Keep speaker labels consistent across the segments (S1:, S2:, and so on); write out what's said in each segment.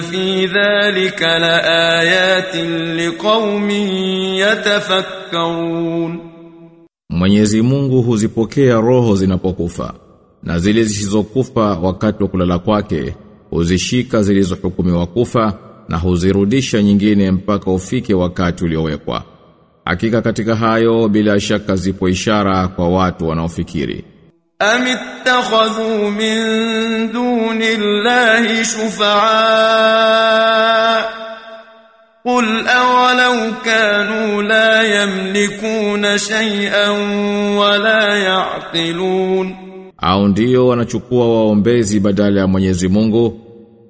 S1: في ذلك لآيات لقوم يتفكرون
S2: Mwenyezi Mungu huzipokea roho zinapokufa na zile zisizokufa wakati wa kulala kwake huzishika zilizohukumiwa kufa na huzirudisha nyingine mpaka ufike wakati uliowekwa. Hakika katika hayo bila shaka zipo ishara kwa watu wanaofikiri.
S1: أم اتخذوا من دون الله شفعاء قل أولو كانوا لا يملكون شيئا ولا يعقلون
S2: Au ndio wanachukua waombezi badala ya Mwenyezi Mungu?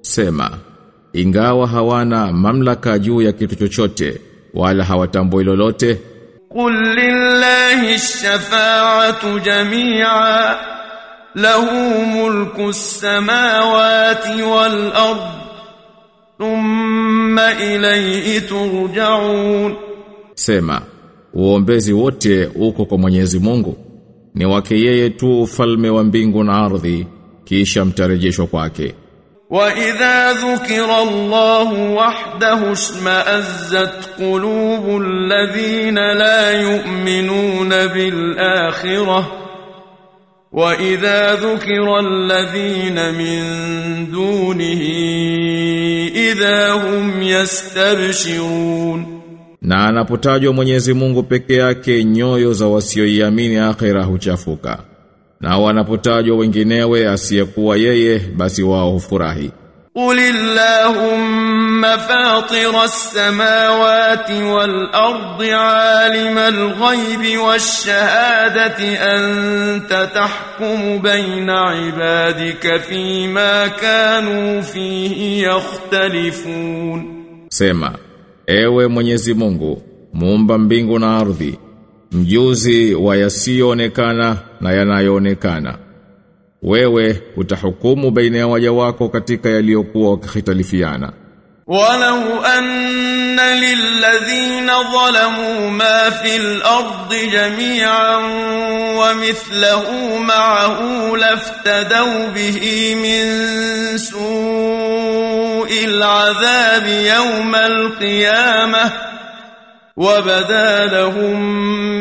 S2: Sema, ingawa hawana mamlaka juu ya kitu chochote wala hawatambui lolote,
S1: قل لله الشفاعة جميعا له ملك السماوات والأرض ثم إليه ترجعون
S2: sema, uombezi wote uko kwa Mwenyezi Mungu. Ni wake yeye tu ufalme wa mbingu na ardhi, kisha mtarejeshwa kwake.
S1: وإذا ذكر الله وحده اشمأزت قلوب الذين لا يؤمنون بالآخرة وإذا ذكر الذين من دونه إذا هم يستبشرون
S2: Na anapotajwa Mwenyezi Mungu peke yake nyoyo za wasioiamini akhera huchafuka. Na wanapotajwa wenginewe asiyekuwa yeye basi wao hufurahi.
S1: قل اللهم فاطر السماوات والأرض عالم الغيب والشهادة أنت تحكم بين عبادك فيما كانوا فيه يختلفون
S2: Sema, ewe Mwenyezi Mungu, muumba mbingu na ardhi, mjuzi wa yasiyoonekana na yanayoonekana. Wewe utahukumu baina ya waja wako katika yaliyokuwa wakihitalifiana.
S1: ولو أن للذين ظلموا ما في الأرض جميعا ومثله معه لافتدوا به من سوء العذاب يوم القيامة وبدا لهم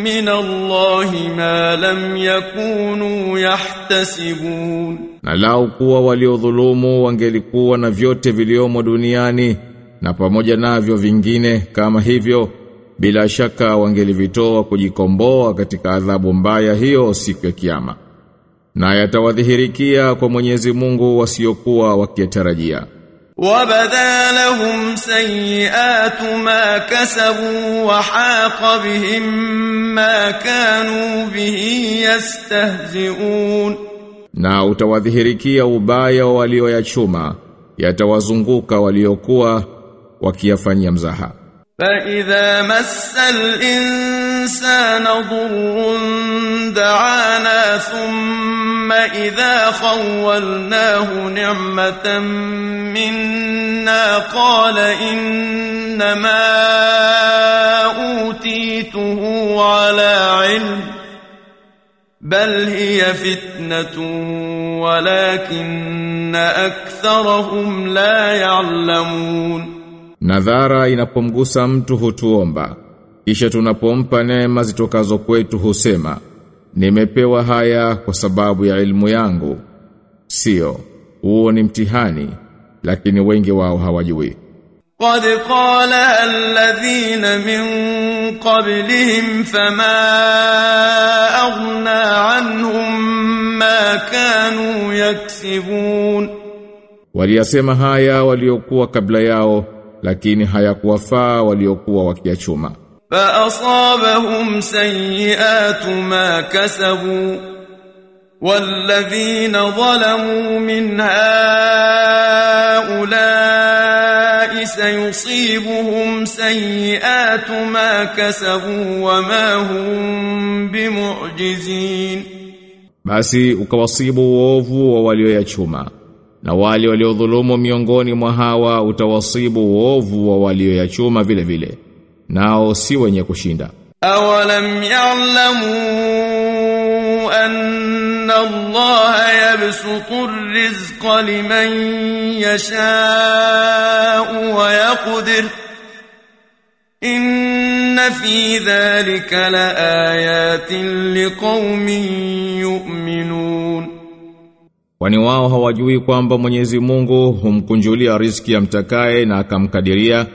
S1: من الله ما لم يكونوا يحتسبون
S2: Na lau kuwa waliodhulumu wangelikuwa na vyote viliomo duniani na pamoja navyo vingine kama hivyo bila shaka wangelivitoa kujikomboa katika adhabu mbaya hiyo siku ya kiyama. Na yatawadhihirikia kwa Mwenyezi Mungu wasiokuwa wakitarajia.
S1: وبدا لهم سيئات ما كسبوا وحاق بهم ما كانوا به يستهزئون
S2: Na utawadhihirikia ubaya walioyachuma yatawazunguka waliokuwa wakiyafanyia mzaha.
S1: فإذا مس الإنسان ضر دعانا ثم إذا خولناه نعمة منا قال إنما أوتيته على علم بل هي فتنة ولكن أكثرهم لا يعلمون
S2: Nadhara inapomgusa mtu hutuomba, kisha tunapompa neema zitokazo kwetu husema, nimepewa haya kwa sababu ya ilmu yangu. Sio, huo ni mtihani, lakini wengi wao hawajui.
S1: قد قالها الذين من قبلهم فما أغنى عنهم ما كانوا يكسبون
S2: Waliyasema haya waliokuwa kabla yao, lakini hayakuwafaa waliokuwa wakiyachuma.
S1: فأصابهم سيئات ما كسبوا والذين ظلموا من هؤلاء سيصيبهم سيئات ما كسبوا وما هم بمعجزين
S3: Basi ukawasibu uovu wa walioyachuma na wale waliodhulumu miongoni mwa hawa utawasibu uovu wa walioyachuma vile vile nao si wenye kushinda.
S1: Awalam ya'lamu anna Allah yabsutu rizqa liman yasha'u wa yaqdir. Inna fi dhalika laayatin liqaumin yu'minun.
S3: Kwani wao hawajui kwamba Mwenyezi Mungu humkunjulia riziki amtakaye na akamkadiria?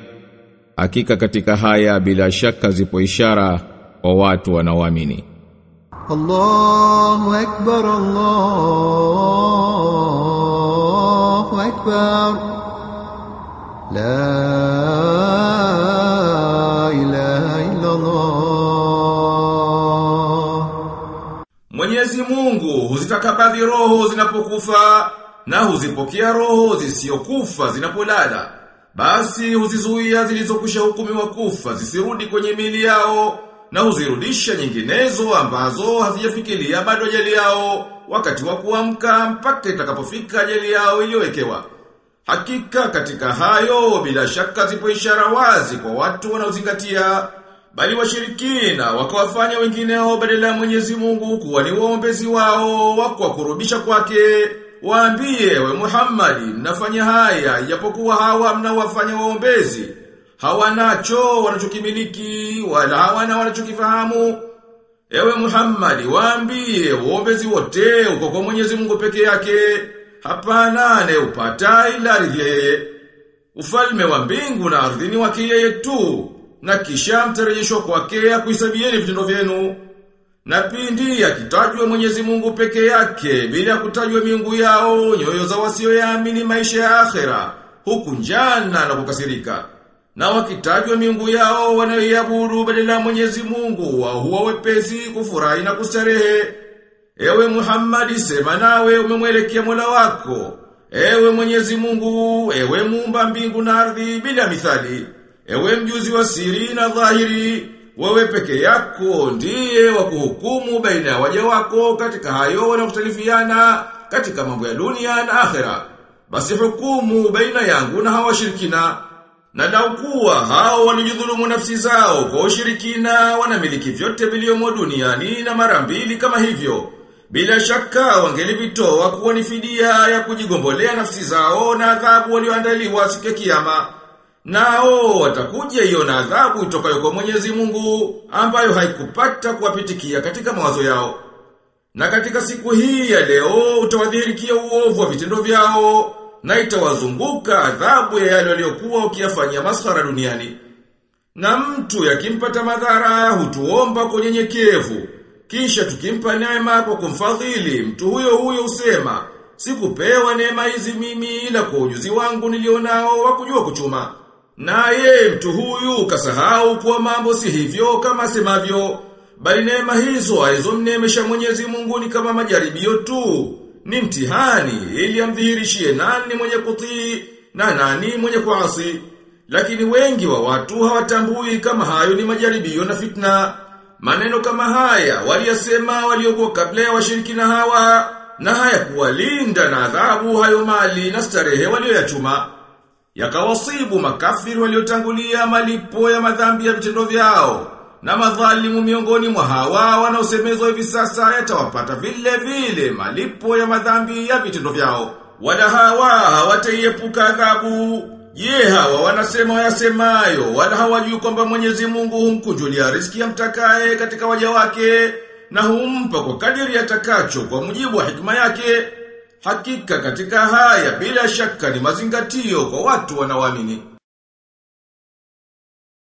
S3: hakika katika haya bila shaka zipo ishara kwa watu wanaoamini.
S4: Allahu akbar Allahu akbar. La ilaha illa Allah
S2: Mwenyezi Mungu huzitakabadhi roho zinapokufa na huzipokea roho zisiyokufa zinapolala. Basi huzizuia zilizokwisha hukumiwa kufa zisirudi kwenye mili yao na huzirudisha nyinginezo ambazo hazijafikiria bado ajali yao wakati wa kuamka mpaka itakapofika ajali yao iliyowekewa. Hakika katika hayo bila shaka zipo ishara wazi kwa watu wanaozingatia bali washirikina wakawafanya wengineo badala ya Mwenyezi Mungu kuwa ni waombezi wao wa kuwakurubisha kwake. Waambie we Muhammadi mnafanya haya japokuwa hawa mnawafanya waombezi. Hawanacho wanachokimiliki wala hawana wanachokifahamu. Ewe Muhammadi waambie waombezi wote uko kwa Mwenyezi Mungu peke yake. Hapana ne upata ila yeye. Ufalme wa mbingu na ardhi ni wake yeye tu na kisha mtarejeshwa kwake akuhesabieni vitendo vyenu. Na pindi akitajwa Mwenyezi Mungu peke yake bila kutajwa miungu yao, nyoyo za wasioyaamini maisha ya akhera, huku njana na kukasirika. Na wakitajwa miungu yao wanayoiabudu badala Mwenyezi Mungu, wa huwa wepesi kufurahi na kustarehe. Ewe Muhammad sema nawe umemwelekea Mola wako. Ewe Mwenyezi Mungu, ewe muumba mbingu na ardhi bila mithali. Ewe mjuzi wa siri na dhahiri, wewe peke yako ndiye wa kuhukumu baina ya waja wako katika hayo wanakutalifiana katika mambo ya dunia na akhera. Basi hukumu baina yangu na hawa shirikina. Na lau kuwa hao walijidhulumu nafsi zao kwa ushirikina wanamiliki vyote vilivyomo duniani na mara mbili kama hivyo. Bila shaka wangelivitoa kuwa ni fidia ya kujigombolea nafsi zao na adhabu walioandaliwa siku ya kiyama. Nao watakuja hiyo na adhabu itokayo kwa Mwenyezi Mungu ambayo haikupata kuwapitikia katika mawazo yao. Na katika siku hii ya leo utawadhihirikia uovu wa vitendo vyao na itawazunguka adhabu ya yale waliokuwa ukiyafanyia masfara duniani. Na mtu yakimpata madhara hutuomba kwa nyenyekevu, kisha tukimpa neema kwa kumfadhili mtu huyo huyo usema sikupewa neema hizi mimi ila kwa ujuzi wangu nilionao wa kujua kuchuma. Naye mtu huyu kasahau kuwa mambo si hivyo kama semavyo, bali neema hizo alizomneemesha Mwenyezi Mungu ni kama majaribio tu, ni mtihani ili amdhihirishie nani mwenye kutii na nani mwenye kuasi. Lakini wengi wa watu hawatambui kama hayo ni majaribio na fitna. Maneno kama haya waliyasema waliokuwa kabla ya washirikina hawa na haya kuwalinda na adhabu hayo mali na starehe walioyachuma. Yakawasibu makafiri waliotangulia malipo ya madhambi ya vitendo vyao. Na madhalimu miongoni mwa hawa wanaosemezwa hivi sasa yatawapata vile vile malipo ya madhambi ya vitendo vyao. Wala hawa hawataiepuka adhabu. Je, hawa wanasema wayasemayo wala hawajui kwamba Mwenyezi Mungu humkunjulia riski ya mtakaye katika waja wake na humpa kwa kadiri yatakacho kwa mujibu wa hikima yake. Hakika katika haya bila shaka ni mazingatio kwa watu wanaoamini.